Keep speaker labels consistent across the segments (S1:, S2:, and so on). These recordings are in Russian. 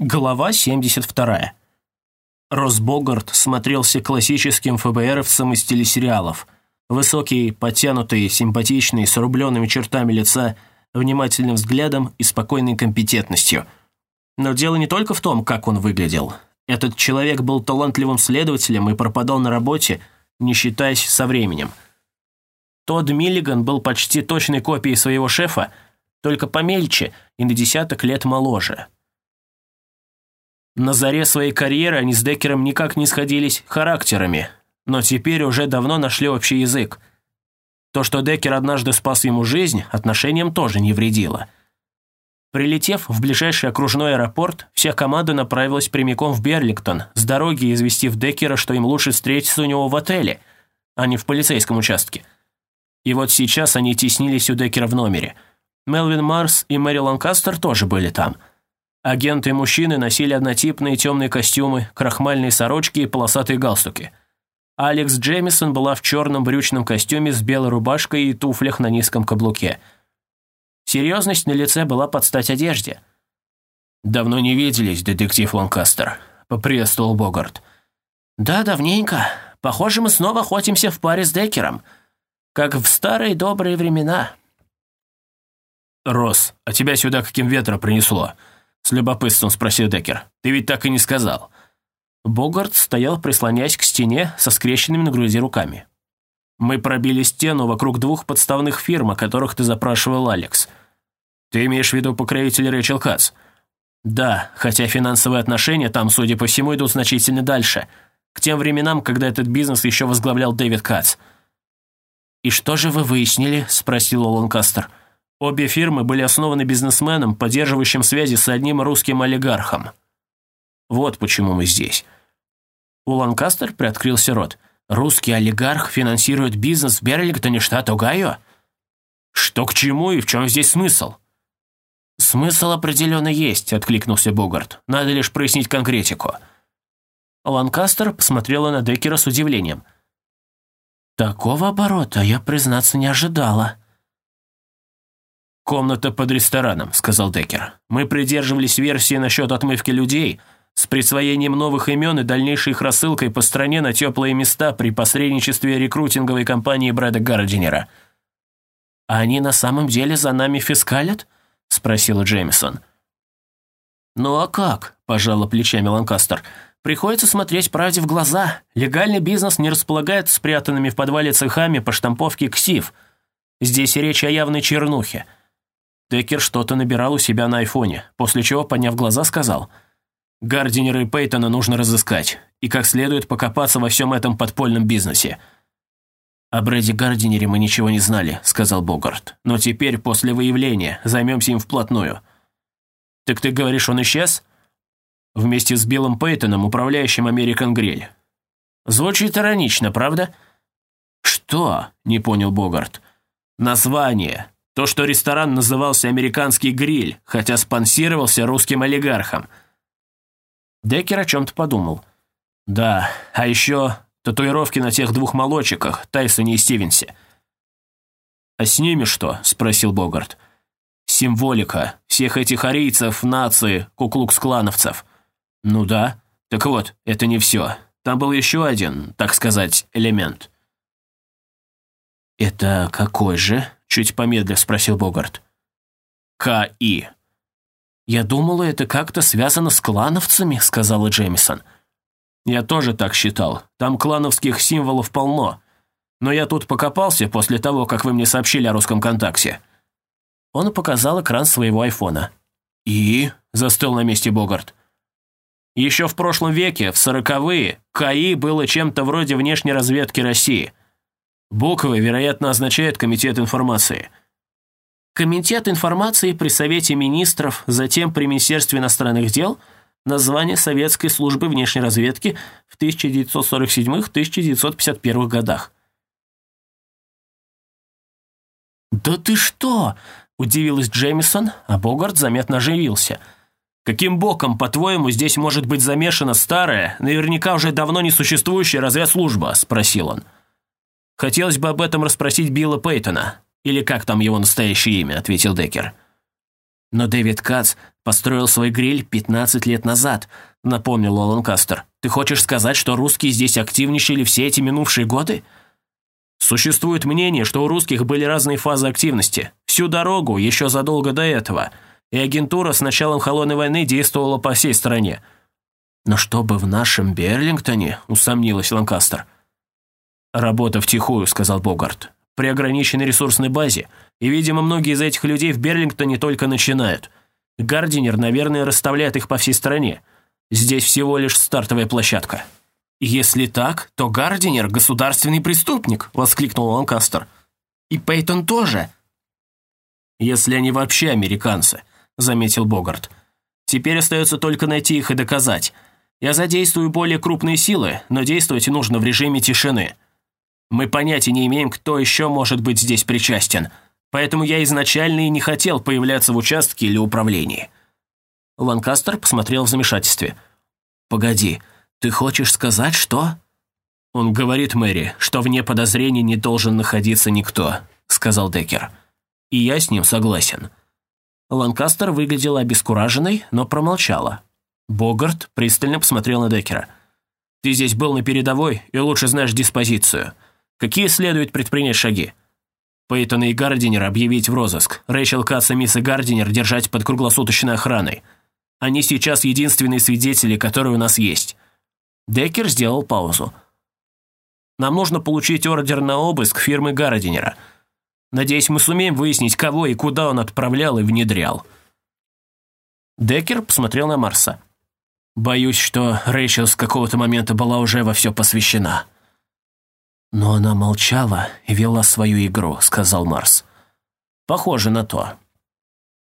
S1: Глава 72. Рос Богарт смотрелся классическим ФБРовцем из телесериалов. Высокий, подтянутый, симпатичный, с рубленными чертами лица, внимательным взглядом и спокойной компетентностью. Но дело не только в том, как он выглядел. Этот человек был талантливым следователем и пропадал на работе, не считаясь со временем. Тодд Миллиган был почти точной копией своего шефа, только помельче и на десяток лет моложе. На заре своей карьеры они с Деккером никак не сходились характерами, но теперь уже давно нашли общий язык. То, что Деккер однажды спас ему жизнь, отношениям тоже не вредило. Прилетев в ближайший окружной аэропорт, вся команда направилась прямиком в Берлингтон, с дороги известив Деккера, что им лучше встретиться у него в отеле, а не в полицейском участке. И вот сейчас они теснились у Деккера в номере. Мелвин Марс и Мэри Ланкастер тоже были там – Агенты-мужчины носили однотипные темные костюмы, крахмальные сорочки и полосатые галстуки. Алекс Джемисон была в черном брючном костюме с белой рубашкой и туфлях на низком каблуке. Серьезность на лице была под стать одежде. «Давно не виделись, детектив Ланкастер», — поприветствовал Богарт. «Да, давненько. Похоже, мы снова охотимся в паре с Деккером. Как в старые добрые времена».
S2: «Рос, а тебя сюда каким ветром принесло?» С любопытством спросил Деккер. «Ты ведь так и не сказал».
S1: Богарт стоял, прислоняясь к стене со скрещенными на груди руками. «Мы пробили стену вокруг двух подставных фирм, о которых ты запрашивал, Алекс.
S2: Ты имеешь в виду покровителя Рэйчел Кац?»
S1: «Да, хотя финансовые отношения там, судя по всему, идут значительно дальше. К тем временам, когда этот бизнес еще возглавлял Дэвид Кац». «И что же вы выяснили?» – спросил Ланкастер. Обе фирмы были основаны бизнесменом, поддерживающим связи с одним русским олигархом. Вот почему мы здесь. У Ланкастер приоткрылся рот. «Русский олигарх финансирует бизнес в Берлингтоне, штат Огайо?» «Что к чему и в чем здесь смысл?» «Смысл определенно есть», — откликнулся Богарт. «Надо лишь прояснить конкретику». Ланкастер посмотрела на Деккера с удивлением. «Такого оборота я, признаться, не ожидала».
S2: «Комната под рестораном», — сказал Деккер. «Мы придерживались версии насчет отмывки людей с присвоением новых имен и дальнейшей их рассылкой по стране на теплые места при посредничестве рекрутинговой компании Брэда Гардинера».
S1: «А они на самом деле за нами фискалят?» — спросила Джеймисон. «Ну а как?» – пожала плечами Ланкастер. «Приходится смотреть правде в глаза. Легальный бизнес не располагает спрятанными в подвале цехами по штамповке КСИФ. Здесь речь о явной чернухе. Деккер что-то набирал у себя на айфоне, после чего, подняв глаза, сказал «Гардинера и Пейтона нужно разыскать и как следует покопаться во всем этом подпольном бизнесе». «О Брэди Гардинере мы ничего не знали», — сказал Богарт. «Но теперь, после выявления, займемся им вплотную». «Так ты говоришь, он исчез?» «Вместе с Биллом Пейтоном, управляющим Американ Гриль». «Звучит иронично, правда?» «Что?» — не понял Богарт. «Название. То, что ресторан назывался «Американский гриль», хотя спонсировался русским олигархом. Деккер о чем-то подумал. Да, а еще татуировки на тех двух молочиках, Тайсоне и Стивенсе. «А с ними что?» – спросил Богарт. «Символика всех этих арийцев, нации, куклукс-клановцев». «Ну да. Так вот, это не все. Там был еще один, так сказать, элемент». «Это какой же?» Чуть помедлив спросил Богарт. «К.И.» «Я думала, это как-то связано с клановцами», — сказала Джеймисон. «Я тоже так считал. Там клановских символов полно. Но я тут покопался после того, как вы мне сообщили о русском контакте». Он показал экран своего айфона. «И?» – застыл на месте Богарт. Еще в прошлом веке, в сороковые, КАИ было чем-то вроде внешней разведки России. Буквы, вероятно, означают Комитет информации. Комитет информации при Совете министров, затем при Министерстве иностранных дел, название Советской службы внешней разведки в 1947-1951 годах. «Да ты что?» – удивилась Джеймисон, а Богарт заметно оживился. «Каким боком, по-твоему, здесь может быть замешана старая, наверняка уже давно не существующая разведслужба?» – спросил он. – «Хотелось бы об этом расспросить Билла Пейтона. Или как там его настоящее имя?» – ответил Деккер. «Но Дэвид Кац построил свой гриль 15 лет назад», — напомнил Ланкастер. «Ты хочешь сказать, что русские здесь активничали все эти минувшие годы?»
S2: Существует мнение, что у русских были разные фазы активности. Всю дорогу, еще задолго до этого. И агентура с началом Холодной войны действовала по всей стране.
S1: «Но чтобы в нашем Берлингтоне?» – усомнилась Ланкастер.
S2: «Работа втихую», – сказал Богарт. «При ограниченной ресурсной базе. И, видимо, многие из этих людей в Берлингтоне только начинают. Гардинер, наверное, расставляет их по всей стране. Здесь всего лишь стартовая площадка».
S1: «Если так, то Гардинер – государственный преступник», – воскликнул Ланкастер. «И Пейтон тоже».
S2: «Если они вообще американцы», – заметил Богарт. «Теперь остается только найти их и доказать. Я задействую более крупные силы, но действовать нужно в режиме тишины. Мы понятия не имеем, кто еще может быть здесь причастен, поэтому я изначально и не хотел появляться в участке или управлении».
S1: Ланкастер посмотрел в замешательстве. «Погоди». «Ты хочешь сказать, что?»
S2: «Он говорит Мэри, что вне подозрений не должен находиться никто», — сказал Деккер. «И я с ним согласен».
S1: Ланкастер выглядела обескураженной, но промолчала. Богарт пристально посмотрел на Деккера.
S2: «Ты здесь был на передовой и лучше знаешь диспозицию. Какие следует предпринять шаги?» Пейтона и Гардинер объявить в розыск, Рэйчел Катс и мисс Гардинер держать под круглосуточной охраной. Они сейчас единственные свидетели, которые у нас есть.
S1: Деккер сделал паузу.
S2: «Нам нужно получить ордер на обыск фирмы Гародинера. Надеюсь, мы сумеем выяснить, кого и куда он отправлял и внедрял».
S1: Деккер посмотрел на Марса. «Боюсь, что Рэйчел с какого-то момента была уже во все посвящена». «Но она молчала и вела свою игру», — сказал Марс. «Похоже на то».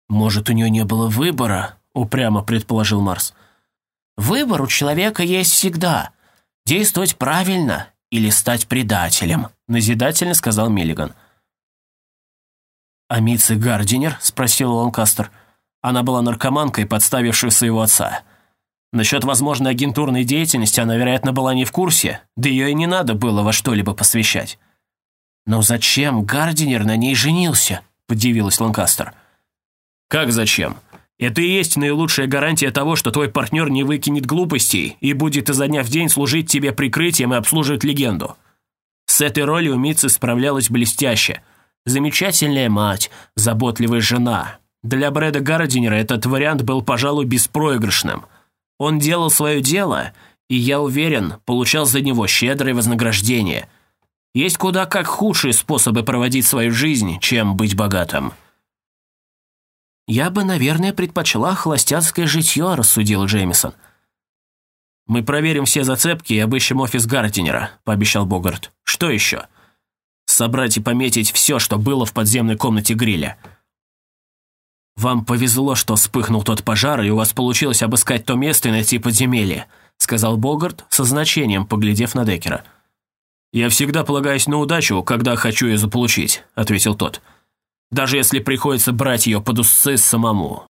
S1: «Может, у нее не было выбора?» — упрямо предположил Марс. Выбор у человека есть всегда. Действовать правильно или стать предателем», – назидательно сказал Миллиган. «А Митси Гардинер?» – спросил Ланкастер. Она была наркоманкой, подставившей своего отца. Насчет возможной агентурной деятельности она, вероятно, была не в курсе, да ее и не надо было во что-либо посвящать. «Но зачем Гардинер на ней женился?» – подивилась Ланкастер.
S2: «Как зачем? Это и есть наилучшая гарантия того, что твой партнер не выкинет глупостей и будет изо дня в день служить тебе прикрытием и обслуживать легенду. С этой ролью Митца справлялась блестяще. Замечательная мать, заботливая жена. Для Брэда Гардинера этот вариант был, пожалуй, беспроигрышным. Он делал свое дело, и, я уверен, получал за него щедрое вознаграждение. Есть куда как худшие способы проводить свою жизнь, чем быть богатым.
S1: «Я бы, наверное, предпочла холостяцкое житье», – рассудил Джеймисон.
S2: «Мы проверим все зацепки и обыщем офис Гардинера», – пообещал Богарт. «Что еще?» «Собрать и пометить все, что было в подземной комнате гриля».
S1: «Вам повезло, что вспыхнул тот пожар, и у вас получилось обыскать то место и найти подземелье», – сказал Богарт со значением, поглядев на Деккера.
S2: «Я всегда полагаюсь на удачу, когда хочу ее заполучить», – ответил тот. «Даже если приходится брать ее под усы самому.